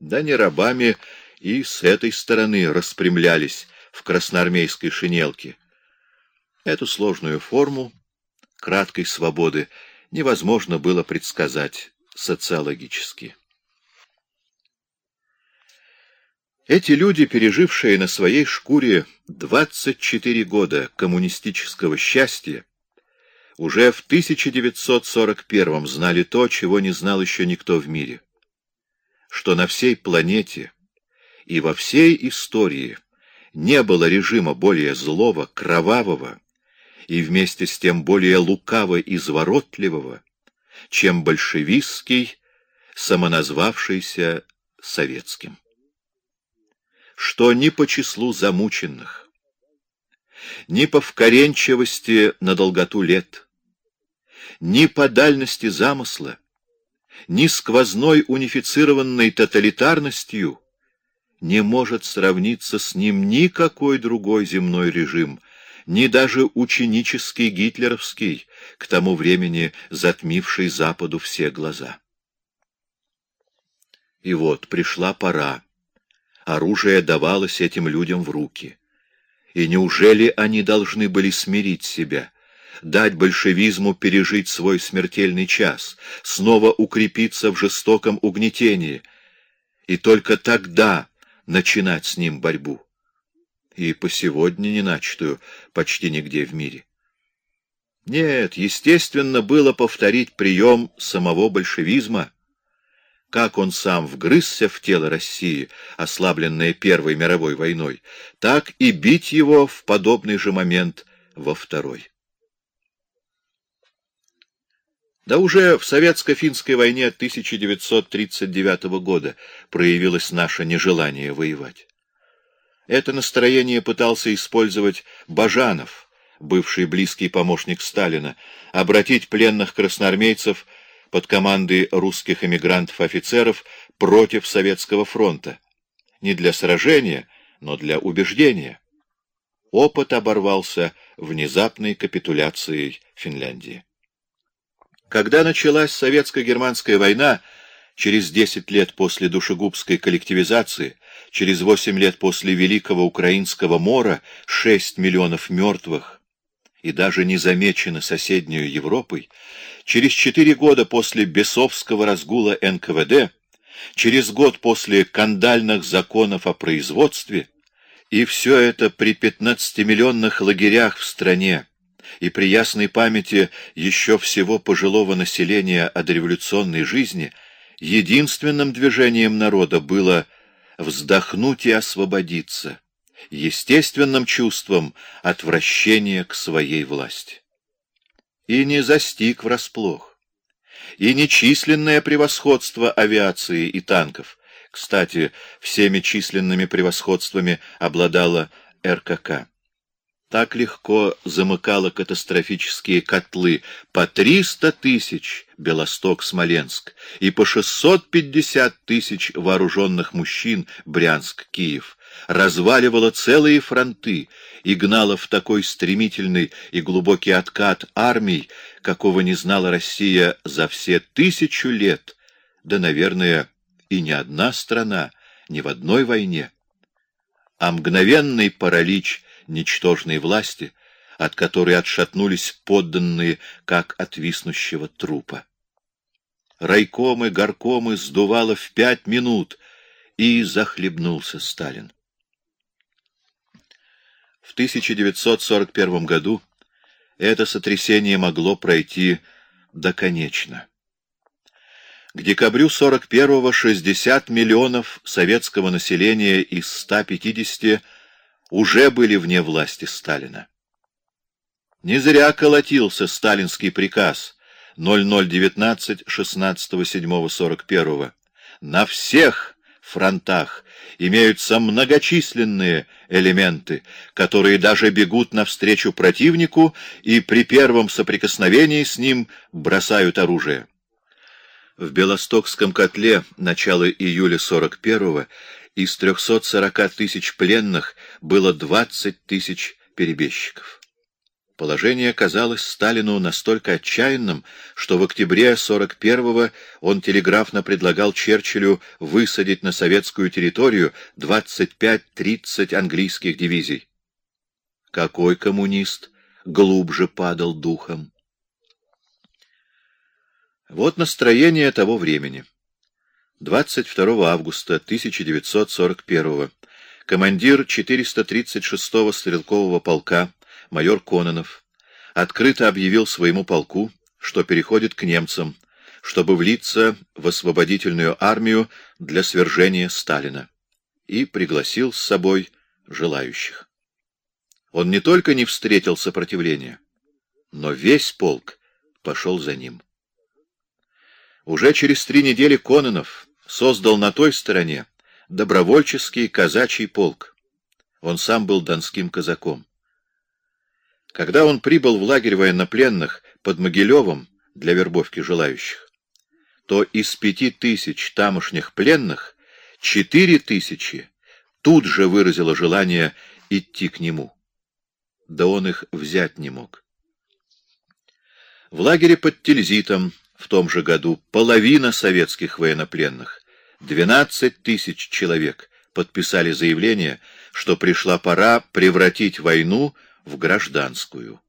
Да не рабами и с этой стороны распрямлялись в красноармейской шинелке. Эту сложную форму краткой свободы невозможно было предсказать социологически. Эти люди, пережившие на своей шкуре 24 года коммунистического счастья, уже в 1941 знали то, чего не знал еще никто в мире, что на всей планете и во всей истории не было режима более злого, кровавого и вместе с тем более лукаво изворотливого, чем большевистский, самоназвавшийся советским. Что ни по числу замученных, ни по вкоренчивости на долготу лет, ни по дальности замысла, ни сквозной унифицированной тоталитарностью не может сравниться с ним никакой другой земной режим, ни даже ученический гитлеровский, к тому времени затмивший Западу все глаза. И вот пришла пора оружие давалось этим людям в руки. И неужели они должны были смирить себя, дать большевизму пережить свой смертельный час, снова укрепиться в жестоком угнетении, и только тогда начинать с ним борьбу? И по сегодня не начатую почти нигде в мире. Нет, естественно, было повторить прием самого большевизма — как он сам вгрызся в тело России, ослабленное Первой мировой войной, так и бить его в подобный же момент во Второй. Да уже в советско-финской войне 1939 года проявилось наше нежелание воевать. Это настроение пытался использовать Бажанов, бывший близкий помощник Сталина, обратить пленных красноармейцев под командой русских эмигрантов-офицеров против Советского фронта. Не для сражения, но для убеждения. Опыт оборвался внезапной капитуляцией Финляндии. Когда началась советско-германская война, через 10 лет после душегубской коллективизации, через 8 лет после Великого Украинского мора, 6 миллионов мертвых, и даже не замечены соседнюю Европой, через четыре года после бесовского разгула НКВД, через год после кандальных законов о производстве, и все это при 15-миллионных лагерях в стране, и при ясной памяти еще всего пожилого населения о дореволюционной жизни, единственным движением народа было вздохнуть и освободиться естественным чувством отвращения к своей власти. И не застиг врасплох. И нечисленное превосходство авиации и танков. Кстати, всеми численными превосходствами обладала РКК. Так легко замыкала катастрофические котлы. По 300 тысяч Белосток-Смоленск и по 650 тысяч вооруженных мужчин Брянск-Киев. Разваливала целые фронты и гнала в такой стремительный и глубокий откат армий, какого не знала Россия за все тысячу лет, да, наверное, и ни одна страна, ни в одной войне. А мгновенный паралич ничтожной власти, от которой отшатнулись подданные, как от виснущего трупа. Райкомы, горкомы сдувало в пять минут, и захлебнулся Сталин. В 1941 году это сотрясение могло пройти доконечно. К декабрю 41-го 60 миллионов советского населения из 150 уже были вне власти Сталина. Не зря колотился сталинский приказ 0019 16 7 41 на всех фронтах имеются многочисленные элементы, которые даже бегут навстречу противнику и при первом соприкосновении с ним бросают оружие. В Белостокском котле начала июля 41-го из 340 тысяч пленных было 20 тысяч перебежчиков. Положение казалось Сталину настолько отчаянным, что в октябре 41-го он телеграфно предлагал Черчиллю высадить на советскую территорию 25-30 английских дивизий. Какой коммунист глубже падал духом? Вот настроение того времени. 22 августа 1941 командир 436-го стрелкового полка майор Кононов открыто объявил своему полку, что переходит к немцам, чтобы влиться в освободительную армию для свержения Сталина, и пригласил с собой желающих. Он не только не встретил сопротивления, но весь полк пошел за ним. Уже через три недели Кононов создал на той стороне добровольческий казачий полк. Он сам был донским казаком. Когда он прибыл в лагерь военнопленных под Могилевом для вербовки желающих, то из пяти тысяч тамошних пленных четыре тысячи тут же выразило желание идти к нему. Да он их взять не мог. В лагере под Тильзитом в том же году половина советских военнопленных, 12 тысяч человек, подписали заявление, что пришла пора превратить войну в гражданскую.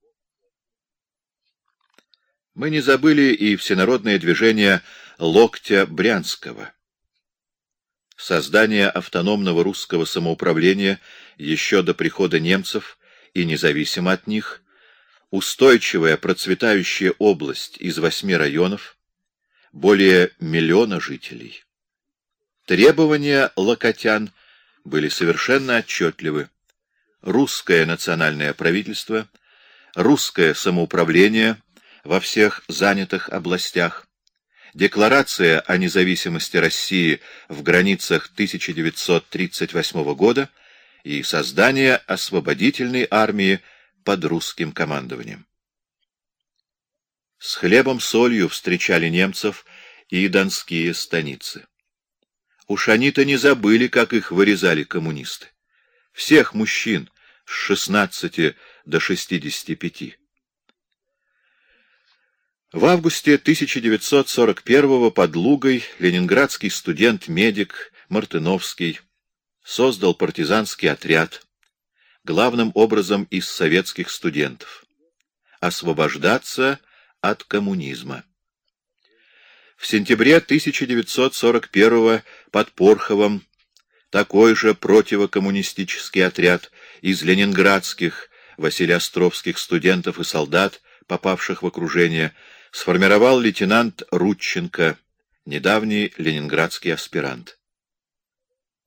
Мы не забыли и всенародное движение «Локтя Брянского». Создание автономного русского самоуправления еще до прихода немцев и независимо от них, устойчивая процветающая область из восьми районов, более миллиона жителей. Требования локотян были совершенно отчетливы русское национальное правительство, русское самоуправление во всех занятых областях, Декларация о независимости России в границах 1938 года и создание освободительной армии под русским командованием. С хлебом-солью встречали немцев и донские станицы. Уж они-то не забыли, как их вырезали коммунисты всех мужчин с 16 до 65. В августе 1941 под Лугой ленинградский студент-медик Мартыновский создал партизанский отряд, главным образом из советских студентов, освобождаться от коммунизма. В сентябре 1941 под Порховом такой же противокоммунистический отряд из ленинградских, василиостровских студентов и солдат, попавших в окружение, сформировал лейтенант Рудченко, недавний ленинградский аспирант.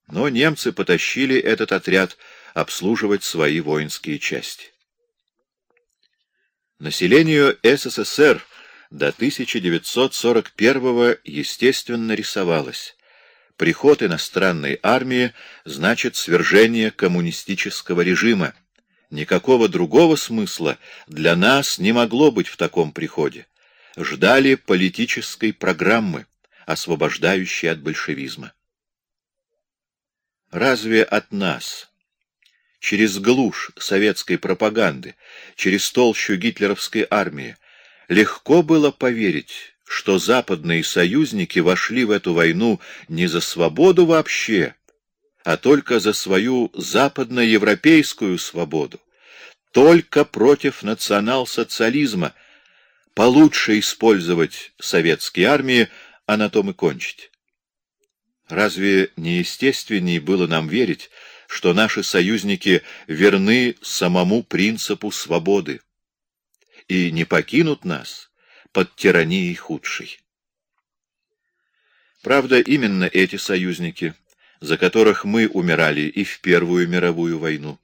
Но немцы потащили этот отряд обслуживать свои воинские части. Населению СССР до 1941 естественно рисовалось. Приход иностранной армии значит свержение коммунистического режима. Никакого другого смысла для нас не могло быть в таком приходе. Ждали политической программы, освобождающей от большевизма. Разве от нас, через глушь советской пропаганды, через толщу гитлеровской армии, легко было поверить, что западные союзники вошли в эту войну не за свободу вообще, а только за свою западноевропейскую свободу, только против национал-социализма, получше использовать советские армии, а на том и кончить. Разве не естественнее было нам верить, что наши союзники верны самому принципу свободы и не покинут нас, под тиранией худшей. Правда, именно эти союзники, за которых мы умирали и в Первую мировую войну,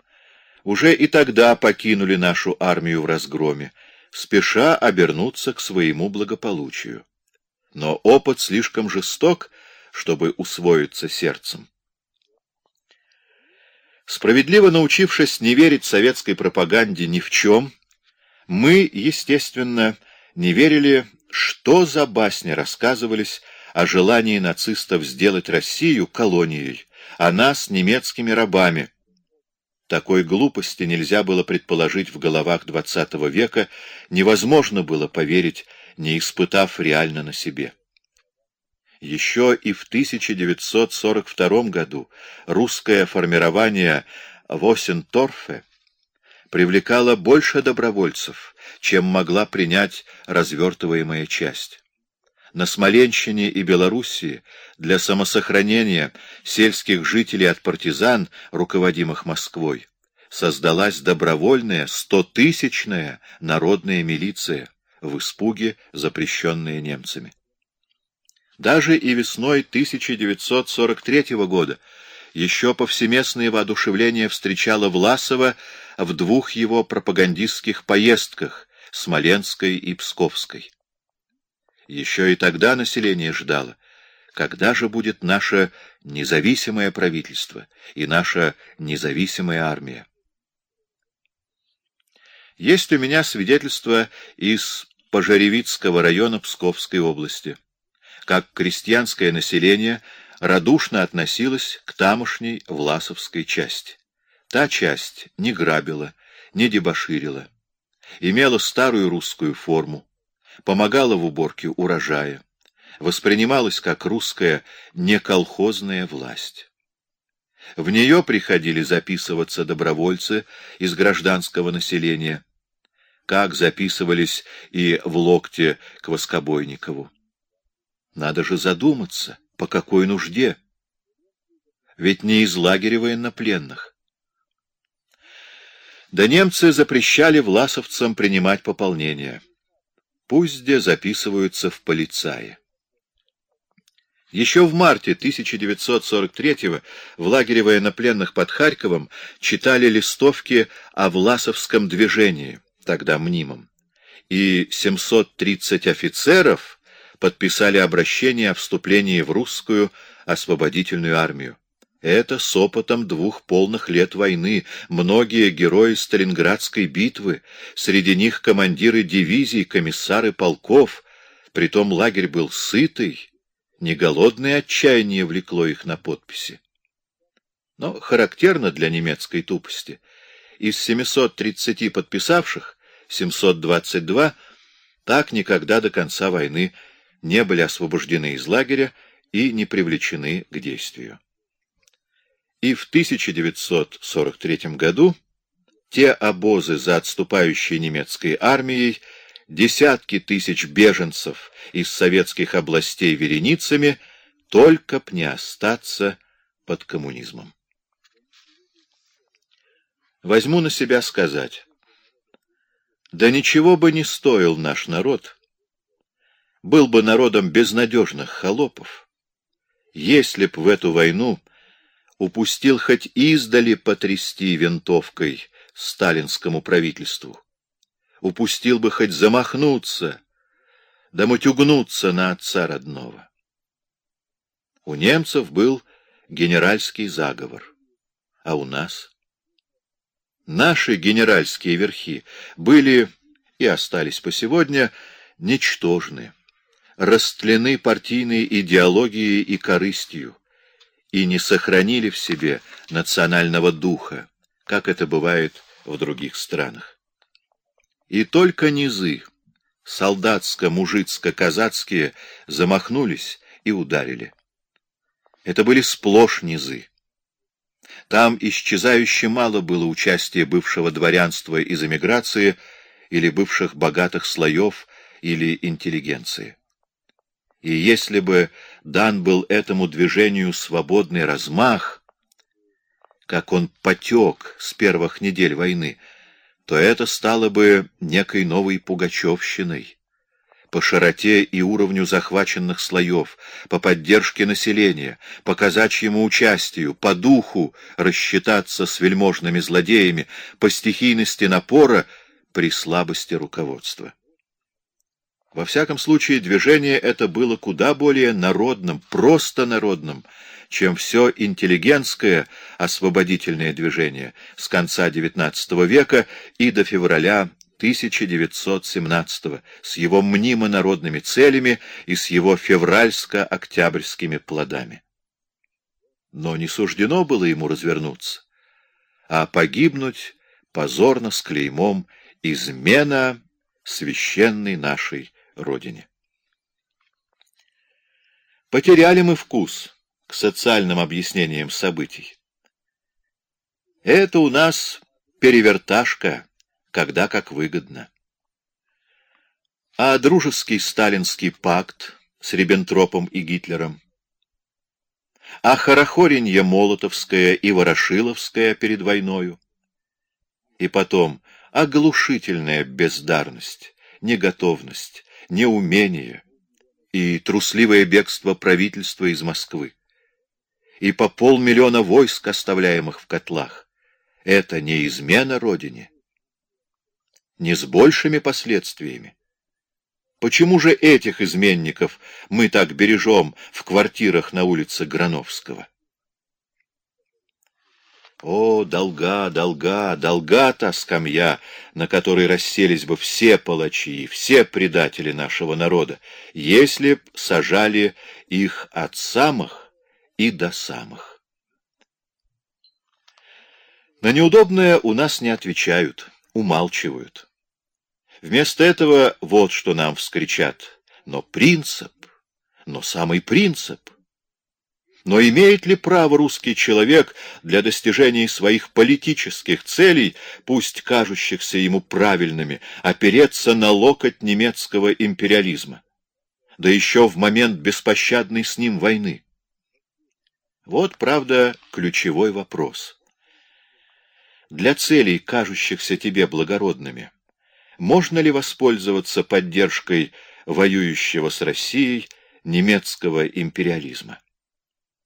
уже и тогда покинули нашу армию в разгроме, спеша обернуться к своему благополучию. Но опыт слишком жесток, чтобы усвоиться сердцем. Справедливо научившись не верить советской пропаганде ни в чем, мы, естественно, не верили, что за басни рассказывались о желании нацистов сделать Россию колонией, а нас немецкими рабами, Такой глупости нельзя было предположить в головах XX века, невозможно было поверить, не испытав реально на себе. Еще и в 1942 году русское формирование в Осенторфе привлекало больше добровольцев, чем могла принять развертываемая часть. На Смоленщине и Белоруссии для самосохранения сельских жителей от партизан, руководимых Москвой, создалась добровольная стотысячная народная милиция, в испуге запрещенная немцами. Даже и весной 1943 года еще повсеместное воодушевление встречало Власова в двух его пропагандистских поездках, Смоленской и Псковской. Еще и тогда население ждало, когда же будет наше независимое правительство и наша независимая армия. Есть у меня свидетельство из Пожаревицкого района Псковской области, как крестьянское население радушно относилось к тамошней Власовской части. Та часть не грабила, не дебоширила, имела старую русскую форму, помогала в уборке урожая, воспринималась как русская неколхозная власть. В нее приходили записываться добровольцы из гражданского населения, как записывались и в локте к Воскобойникову. Надо же задуматься, по какой нужде. Ведь не из лагеря военнопленных. Да немцы запрещали власовцам принимать пополнение. Пусть где записываются в полицаи. Еще в марте 1943-го в лагере военнопленных под Харьковом читали листовки о Власовском движении, тогда мнимом, и 730 офицеров подписали обращение о вступлении в русскую освободительную армию. Это с опытом двух полных лет войны, многие герои Сталинградской битвы, среди них командиры дивизий, комиссары полков, притом лагерь был сытый, не голодное отчаяние влекло их на подписи. Но характерно для немецкой тупости. Из 730 подписавших 722 так никогда до конца войны не были освобождены из лагеря и не привлечены к действию. И в 1943 году те обозы за отступающей немецкой армией, десятки тысяч беженцев из советских областей вереницами, только б не остаться под коммунизмом. Возьму на себя сказать, да ничего бы не стоил наш народ, был бы народом безнадежных холопов, если б в эту войну упустил хоть издали потрясти винтовкой сталинскому правительству, упустил бы хоть замахнуться, да мутюгнуться на отца родного. У немцев был генеральский заговор, а у нас... Наши генеральские верхи были и остались по сегодня ничтожны, растлены партийной идеологией и корыстью, и не сохранили в себе национального духа, как это бывает в других странах. И только низы, солдатско-мужицко-казацкие, замахнулись и ударили. Это были сплошь низы. Там исчезающе мало было участия бывшего дворянства из эмиграции или бывших богатых слоев или интеллигенции. И если бы дан был этому движению свободный размах, как он потек с первых недель войны, то это стало бы некой новой пугачевщиной. По широте и уровню захваченных слоев, по поддержке населения, по казачьему участию, по духу рассчитаться с вельможными злодеями, по стихийности напора при слабости руководства. Во всяком случае, движение это было куда более народным, просто народным, чем все интеллигентское освободительное движение с конца XIX века и до февраля 1917 с его мнимо-народными целями и с его февральско-октябрьскими плодами. Но не суждено было ему развернуться. а погибнуть позорно с клеймом измена священной нашей Родине. Потеряли мы вкус к социальным объяснениям событий. Это у нас переверташка, когда как выгодно. А дружеский сталинский пакт с Риббентропом и Гитлером, а хорохоренье Молотовское и Ворошиловское перед войною, и потом оглушительная бездарность, неготовность, неумение и трусливое бегство правительства из Москвы, и по полмиллиона войск, оставляемых в котлах. Это не измена Родине, не с большими последствиями. Почему же этих изменников мы так бережем в квартирах на улице Грановского? О, долга, долга, долга та скамья, на которой расселись бы все палачи, все предатели нашего народа, если б сажали их от самых и до самых. На неудобное у нас не отвечают, умалчивают. Вместо этого вот что нам вскричат. Но принцип, но самый принцип. Но имеет ли право русский человек для достижения своих политических целей, пусть кажущихся ему правильными, опереться на локоть немецкого империализма? Да еще в момент беспощадной с ним войны. Вот, правда, ключевой вопрос. Для целей, кажущихся тебе благородными, можно ли воспользоваться поддержкой воюющего с Россией немецкого империализма.